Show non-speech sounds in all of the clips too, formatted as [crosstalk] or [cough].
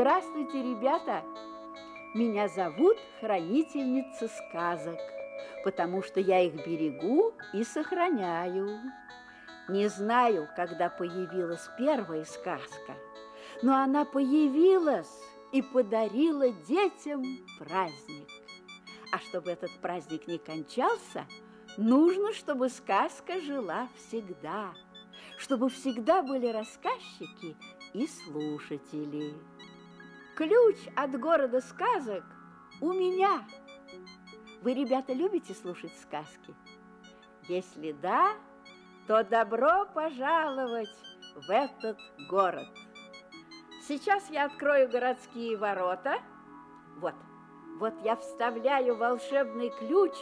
Здравствуйте, ребята! Меня зовут Хранительница сказок, потому что я их берегу и сохраняю. Не знаю, когда появилась первая сказка, но она появилась и подарила детям праздник. А чтобы этот праздник не кончался, нужно, чтобы сказка жила всегда, чтобы всегда были рассказчики и слушатели. Ключ от города сказок у меня. Вы, ребята, любите слушать сказки? Если да, то добро пожаловать в этот город. Сейчас я открою городские ворота. Вот, вот я вставляю волшебный ключ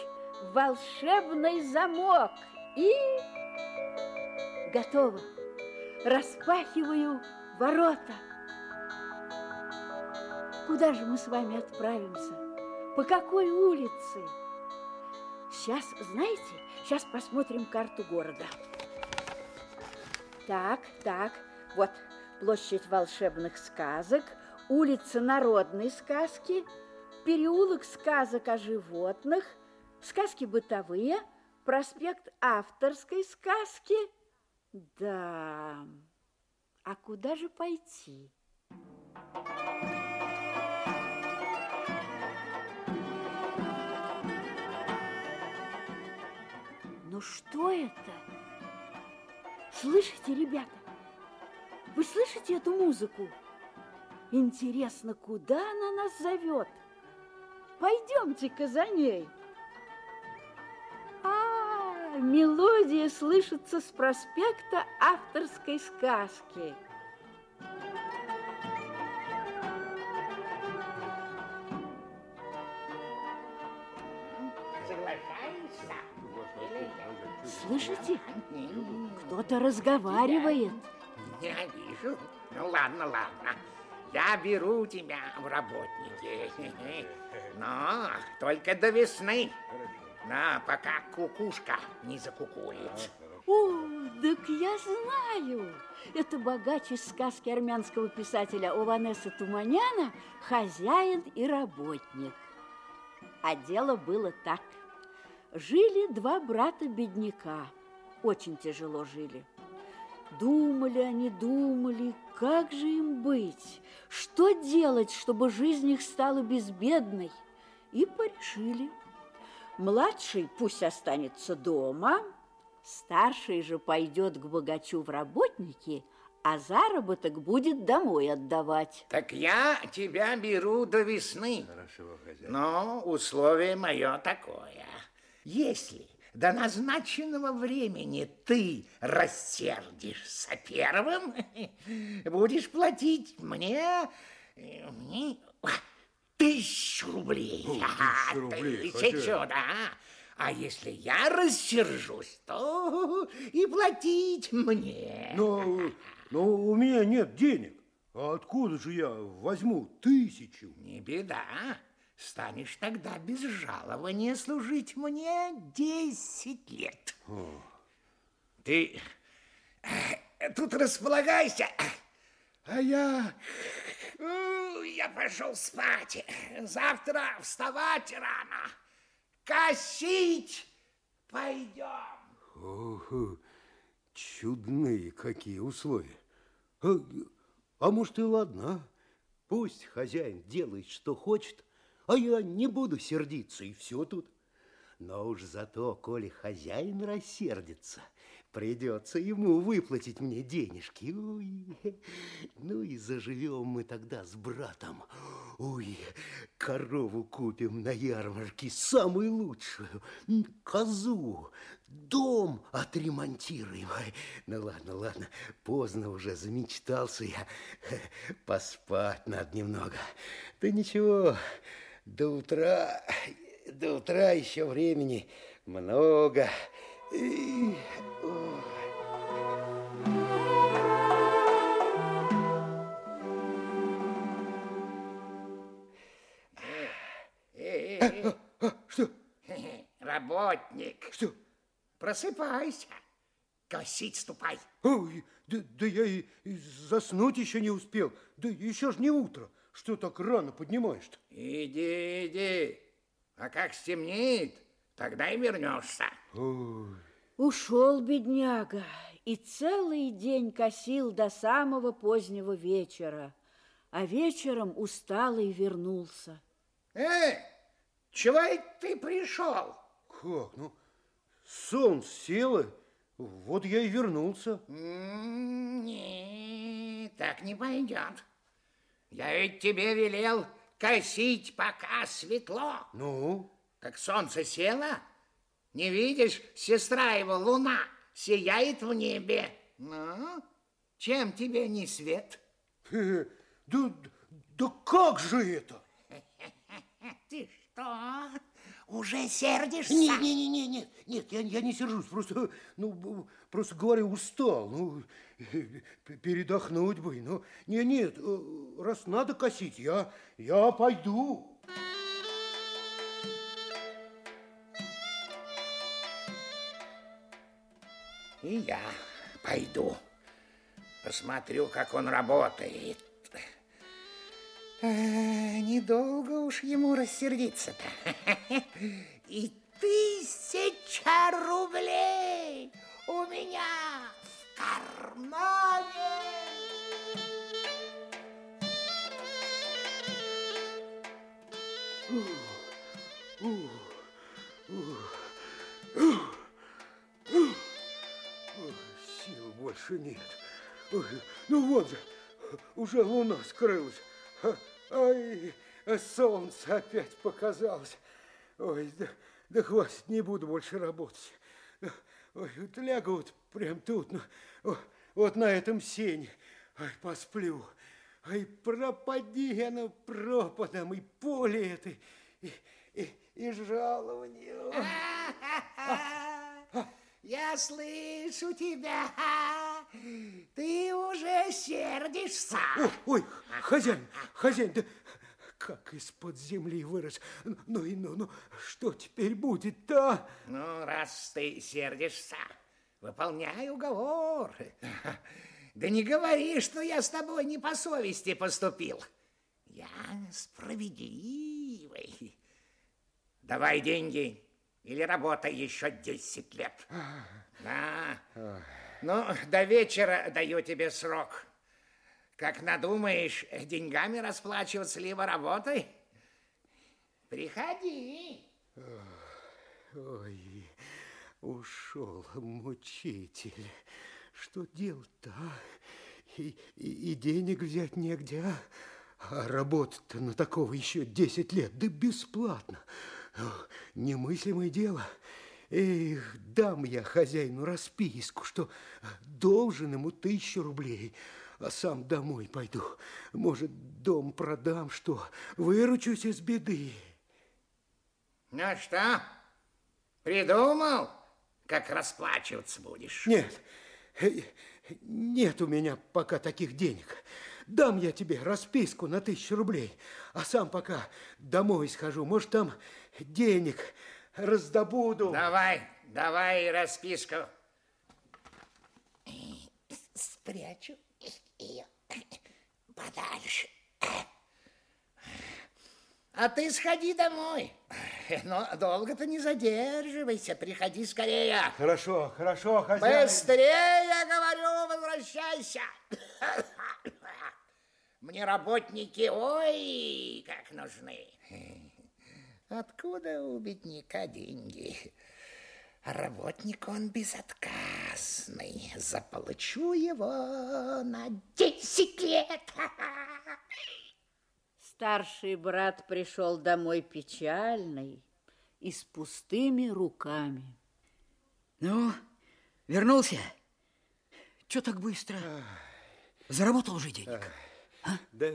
в волшебный замок и готово. Распахиваю ворота. Куда же мы с вами отправимся? По какой улице? Сейчас, знаете, сейчас посмотрим карту города. Так, так, вот площадь волшебных сказок, улица народной сказки, переулок сказок о животных, сказки бытовые, проспект авторской сказки. Да, а куда же пойти? Ну что это? Слышите, ребята? Вы слышите эту музыку? Интересно, куда она нас зовет? Пойдемте-ка за ней. А, мелодия слышится с проспекта авторской сказки. Слышите? Кто-то разговаривает. Я вижу. Ну ладно, ладно. Я беру тебя в работники. [laughs] Но только до весны. На, пока кукушка не закукует. О, так я знаю. Это богач из сказки армянского писателя Ованеса Туманяна «Хозяин и работник». А дело было так. Жили два брата-бедняка. Очень тяжело жили. Думали они, думали, как же им быть, что делать, чтобы жизнь их стала безбедной, и порешили. Младший пусть останется дома, старший же пойдет к богачу в работники, а заработок будет домой отдавать. Так я тебя беру до весны. Хорошо, хозяин. Но условие мое такое. Если до назначенного времени ты рассердишься первым, [laughs] будешь платить мне, мне тысячу рублей. О, тысячу рублей, Тысячу, хозяин. да. А если я рассержусь, то и платить мне. Но, но у меня нет денег. А откуда же я возьму тысячу? Не беда. Станешь тогда без жалования служить мне десять лет. Ты э, тут располагайся, а я... Я пошел спать. Завтра вставать рано. Косить пойдем. Ох, чудные какие условия. А, а может и ладно, а? Пусть хозяин делает, что хочет, а я не буду сердиться, и все тут. Но уж зато, коли хозяин рассердится, придется ему выплатить мне денежки. Ой, ну и заживем мы тогда с братом. Ой, корову купим на ярмарке, самую лучшую, козу, дом отремонтируем. Ну ладно, ладно, поздно уже замечтался я, поспать надо немного. Да ничего, до утра, до утра еще времени много. И. Э, э, э, А, что? [laughs] Работник, Что? просыпайся. Косить ступай. Ой, да, да я и, и заснуть еще не успел. Да еще ж не утро. Что так рано поднимаешь-то? Иди, иди. А как стемнеет, тогда и вернешься. Ой. Ушел бедняга и целый день косил до самого позднего вечера, а вечером усталый вернулся. Эй, чего это ты пришел? Как? Ну, солнце село, вот я и вернулся. Нет, так не пойдет. Я ведь тебе велел косить, пока светло. Ну? Так солнце село? Не видишь, сестра его, луна, сияет в небе. Ну, чем тебе не свет? [laughs] Да, да как же это? [laughs] Ты что, уже сердишься? Нет, нет, нет, нет, нет, нет, я, я не сержусь, просто, ну, просто говорю, устал, ну, передохнуть бы, ну, нет, нет, э, раз надо косить, я, я пойду. И я пойду. Посмотрю, как он работает. А, недолго уж ему рассердиться-то. [laughs] И тысяча рублей у меня в кармане. Сил больше нет. Ну вот же, уже луна скрылась. Ай, солнце опять показалось. Ой, да, да хватит, не буду больше работать. Ой, вот лягу вот прям тут, ну, вот на этом сене. Ай, посплю. Ай, пропади оно пропадом, и поле это, и, и, и жалование. [laughs] Я слышу тебя. Сердишься. Ой, ой, хозяин, хозяин, да как из-под земли вырос. Ну и ну, ну, что теперь будет-то? Ну, раз ты сердишься, выполняй уговор. Да не говори, что я с тобой не по совести поступил. Я справедливый. Давай деньги или работай еще 10 лет. Да. Ну, до вечера даю тебе срок. Как надумаешь, деньгами расплачиваться, либо работай, приходи. Ой, ушел мучитель. Что делать-то, а? И, и, и денег взять негде, а? А работать-то на такого еще 10 лет, да бесплатно. Немыслимое дело. Эх, дам я хозяину расписку, что должен ему тысячу рублей, а сам домой пойду. Может, дом продам, что выручусь из беды. Ну что, придумал, как расплачиваться будешь? Нет, нет у меня пока таких денег. Дам я тебе расписку на тысячу рублей, а сам пока домой схожу. Может, там денег раздобуду. Давай, давай расписку. Спрячу ее подальше. А ты сходи домой. Но долго-то не задерживайся, приходи скорее. Хорошо, хорошо, хозяин. Быстрее, говорю, возвращайся. Мне работники, ой, как нужны. Откуда у бедняка деньги? Работник он безотказный. Заполучу его на десять лет. Старший брат пришел домой печальный и с пустыми руками. Ну, вернулся? Что так быстро? Заработал уже денег? А? Да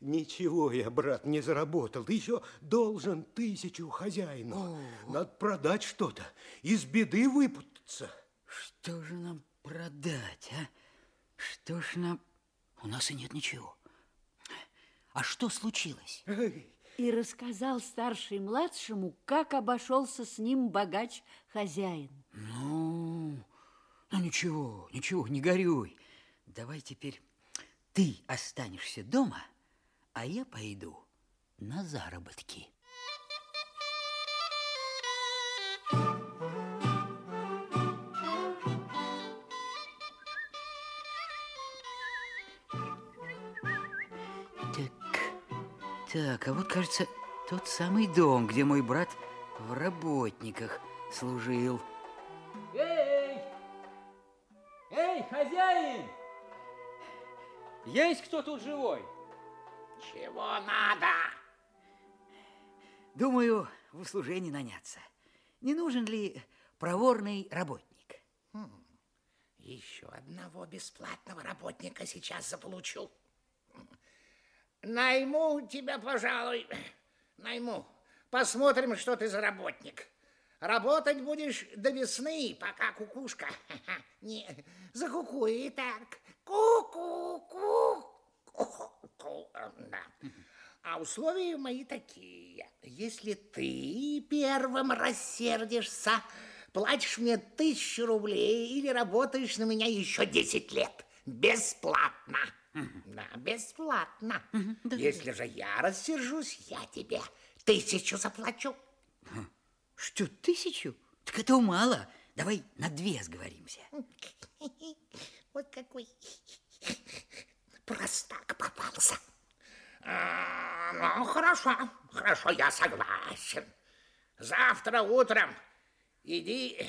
ничего я, брат, не заработал. Еще должен тысячу хозяину. О. Надо продать что-то, из беды выпутаться. Что же нам продать, а? Что ж нам... У нас и нет ничего. А что случилось? И рассказал старший младшему, как обошелся с ним богач-хозяин. Ну, ну ничего, ничего, не горюй. Давай теперь ты останешься дома, а я пойду на заработки. Так, так, а вот, кажется, тот самый дом, где мой брат в работниках служил. Есть кто тут живой? Чего надо? Думаю, в услужение наняться. Не нужен ли проворный работник? Еще одного бесплатного работника сейчас заполучу. Найму тебя, пожалуй, найму. Посмотрим, что ты за работник. Работать будешь до весны, пока кукушка [laughs] не закукует так. Ку-ку-ку. Ку-ку. Да. А условия мои такие. Если ты первым рассердишься, платишь мне тысячу рублей или работаешь на меня еще 10 лет. Бесплатно. Да, бесплатно. Если же я рассержусь, я тебе тысячу заплачу. Что, тысячу? Так этого мало. Давай на две сговоримся. [laughs] Вот какой простак попался. А, ну, хорошо, хорошо, я согласен. Завтра утром иди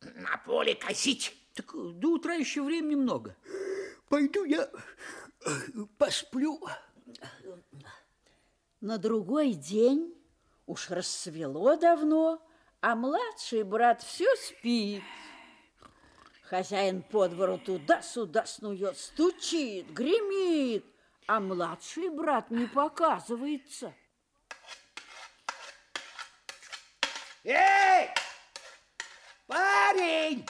на поле косить. Так до утра еще времени много. Пойду я э, посплю. На другой день уж рассвело давно, а младший брат все спит. Хозяин по двору туда-сюда снует, стучит, гремит, а младший брат не показывается. Эй, парень,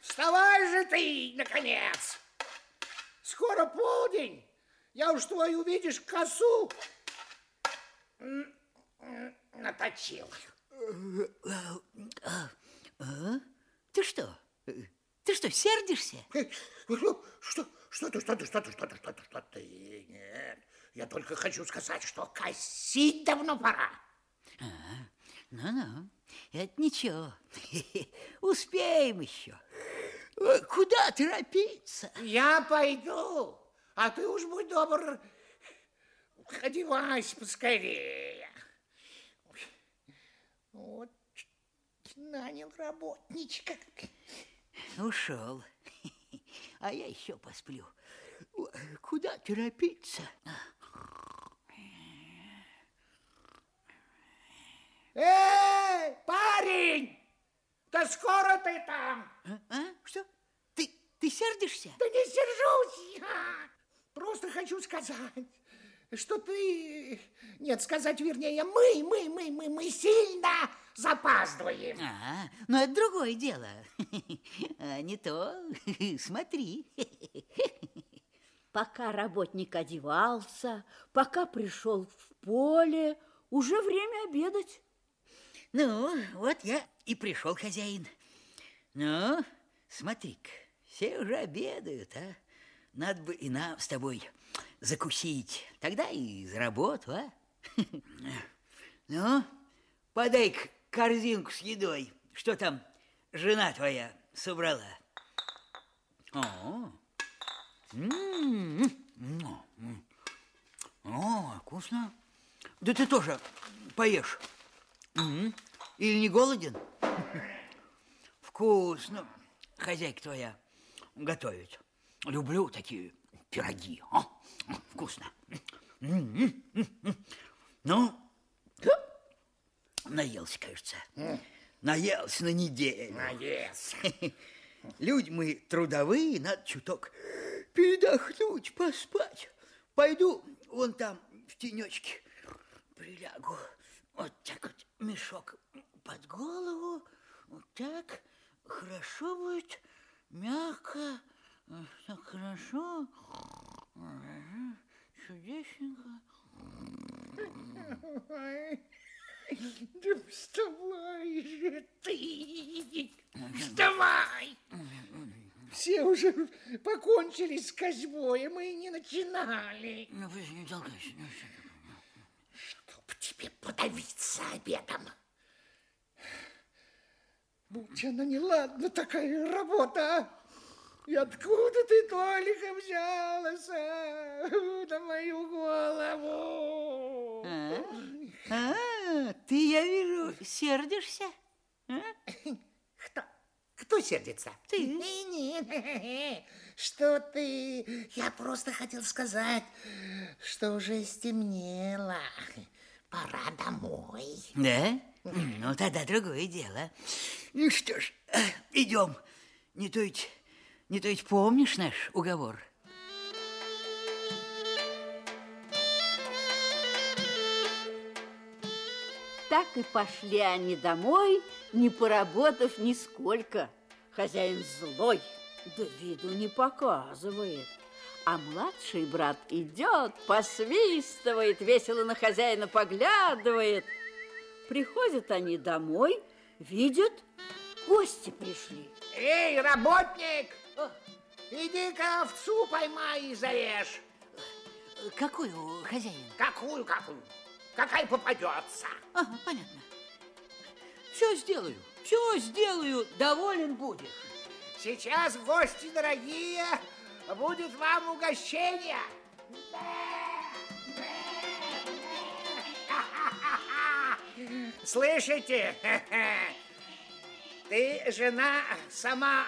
вставай же ты, наконец. Скоро полдень. Я уж твою, видишь, косу наточил. А? Ты что? Ты что, сердишься? Что, что, что ты, что ты, что ты, что ты, что ты, что ты? Нет, я только хочу сказать, что косить давно пора. Ну-ну, это ничего. [laughs] Успеем еще. Э, Куда торопиться? Я пойду, а ты уж будь добр, одевайся поскорее. Вот нанял работничка. Ушел. [laughs] А я еще посплю. Куда торопиться? Эй, парень, да скоро ты там. А? А? Что? Ты, ты сердишься? Да не сержусь я. Просто хочу сказать, что ты... Нет, сказать вернее, мы, мы, мы, мы, мы сильно запаздываем. А, ну это другое дело. [laughs] А не то, [laughs] смотри. [laughs] Пока работник одевался, пока пришел в поле, уже время обедать. Ну, вот я и пришел, хозяин. Ну, смотри-ка, все уже обедают, а? Надо бы и нам с тобой закусить. Тогда и за работу, а? Ну, подай-ка корзинку с едой. Что там жена твоя собрала? О, м, м, м. О, вкусно. Да ты тоже поешь. М, Или не голоден? Вкусно. Хозяйка твоя готовит. Люблю такие пироги. а? Вкусно. М, м, м. Ну, наелся, кажется. Наелся на неделю. Наелся. [laughs] Люди мы трудовые, надо чуток передохнуть, поспать. Пойду вон там в тенечке прилягу. Вот так вот мешок под голову. Вот так. Хорошо будет, мягко. Так хорошо. Чудесненько. Ой, Да вставай же ты! Вставай! все уже покончили с козьбой, мы и не начинали. Ну, вы же не толкайся. ну. Чтоб тебе подавиться обедом. Будь она неладна, такая работа, а? И откуда ты только взялась а, на мою голову? А? А, ты, я вижу, сердишься? А? Кто? Кто сердится? Ты. Нет, что ты? Я просто хотел сказать, что уже стемнело. Пора домой. Да? Ну, тогда другое дело. Ну что ж, идем. Не то ведь, не то ведь помнишь наш уговор? Так и пошли они домой, не поработав нисколько. Хозяин злой, да виду не показывает. А младший брат идет, посвистывает, весело на хозяина поглядывает. Приходят они домой, видят, гости пришли. Эй, работник, иди-ка овцу поймай и зарежь. Какую, хозяин? Какую, какую? Какая попадется. Ага, понятно. Все сделаю, все сделаю, доволен будешь. Сейчас, гости дорогие, будет вам угощение. Слышите? Ты, жена, сама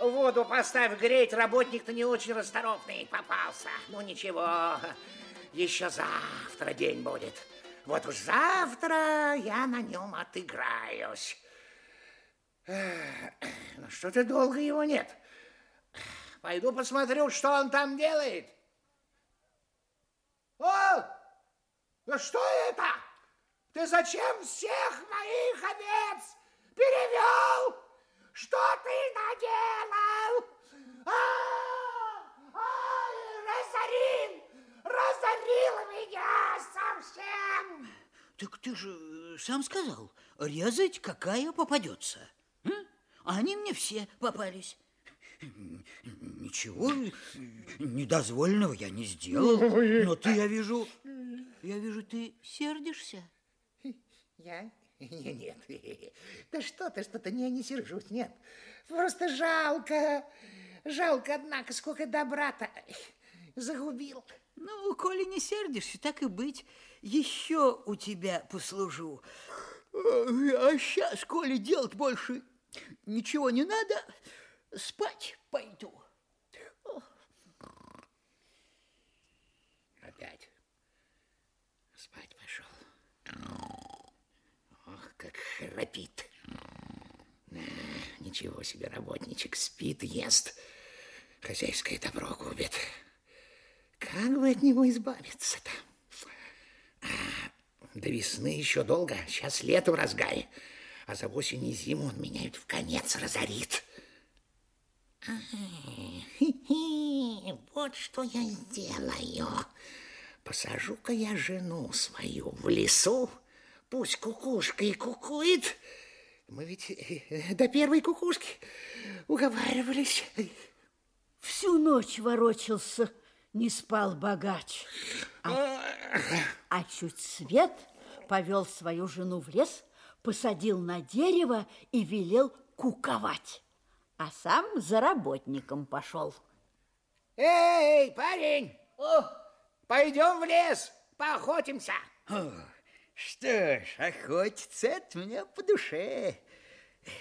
воду поставь греть. Работник-то не очень расторопный попался. Ну, ничего, еще завтра день будет. Вот уж завтра я на нем отыграюсь. Ну, что-то долго его нет. Пойду посмотрю, что он там делает. О! Ну что это? Ты зачем всех моих овец перевел? Что ты наделал? А! Ай, разорил! Разорил меня совсем! Так ты же э, сам сказал, резать какая попадется. М? А они мне все попались. Ничего недозволенного я не сделал. Но ты, я вижу, я вижу, ты сердишься. Я? Не- Нет. Да что ты, что ты, не, не сержусь, нет. Просто жалко. Жалко, однако, сколько добра-то загубил. Ну, коли не сердишься, так и быть. Еще у тебя послужу. А сейчас, коли делать больше ничего не надо, спать пойду. Опять спать пошел. Ох, как храпит. Да, Ничего себе, работничек спит, ест. Хозяйское добро губит. Как бы от него избавиться-то? А, до весны еще долго. Сейчас лето в разгаре. А за осень и зиму он меня ведь в конец разорит. А, Вот что я сделаю. Посажу-ка я жену свою в лесу, пусть кукушка и кукует. Мы ведь э, до первой кукушки уговаривались. Всю ночь ворочался, не спал богач. А, а чуть свет повел свою жену в лес, посадил на дерево и велел куковать. А сам за работником пошел. Эй, парень, пойдем в лес, поохотимся. О, что ж, охотиться это мне по душе.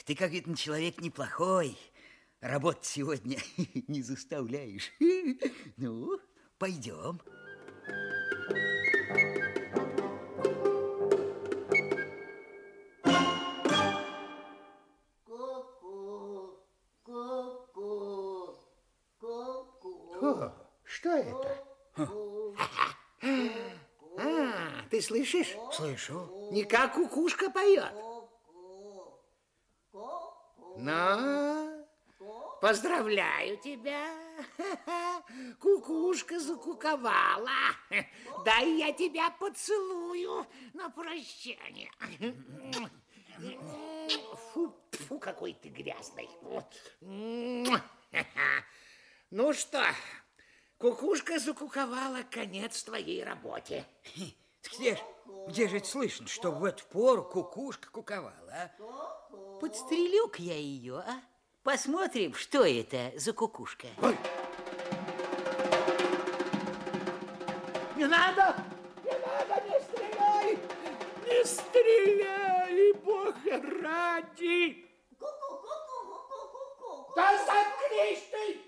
Ты как видно человек неплохой. Работать сегодня [laughs] не заставляешь. Ну, пойдем. О, что это? А, ты слышишь? Слышу. Не как кукушка поет. Ну, поздравляю тебя. [laughs] Кукушка закуковала. Дай я тебя поцелую на прощание. Фу, фу, какой ты грязный. Ну что, кукушка закуковала конец твоей работе. Где ж, где же это слышно, что в эту пору кукушка куковала, а? Подстрелю-ка я ее, а? Посмотрим, что это за кукушка. Ой. Не надо! Не надо, не стреляй! Не стреляй, Бога ради! Да заткнись ты!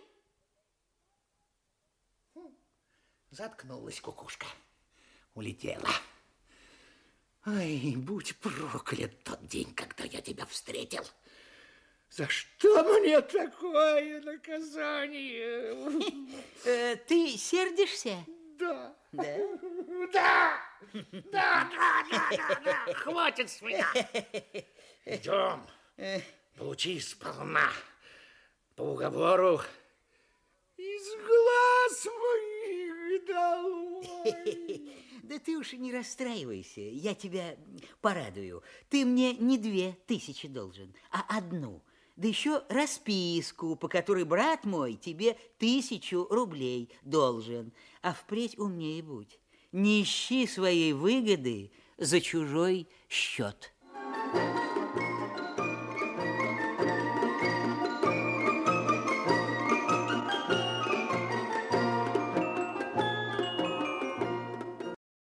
Заткнулась кукушка. Улетела. Ай, будь проклят тот день, когда я тебя встретил. За что мне такое наказание? Э, ты сердишься? Да. Да? [laughs] Да! Да, да, да, да, да! Хватит с меня! Идем. Получи сполна. По уговору из глаз моих долой. Да ты уж не расстраивайся, я тебя порадую. Ты мне не две тысячи должен, а одну. Да еще расписку, по которой брат мой тебе тысячу рублей должен. А впредь умнее будь. Не ищи своей выгоды за чужой счет.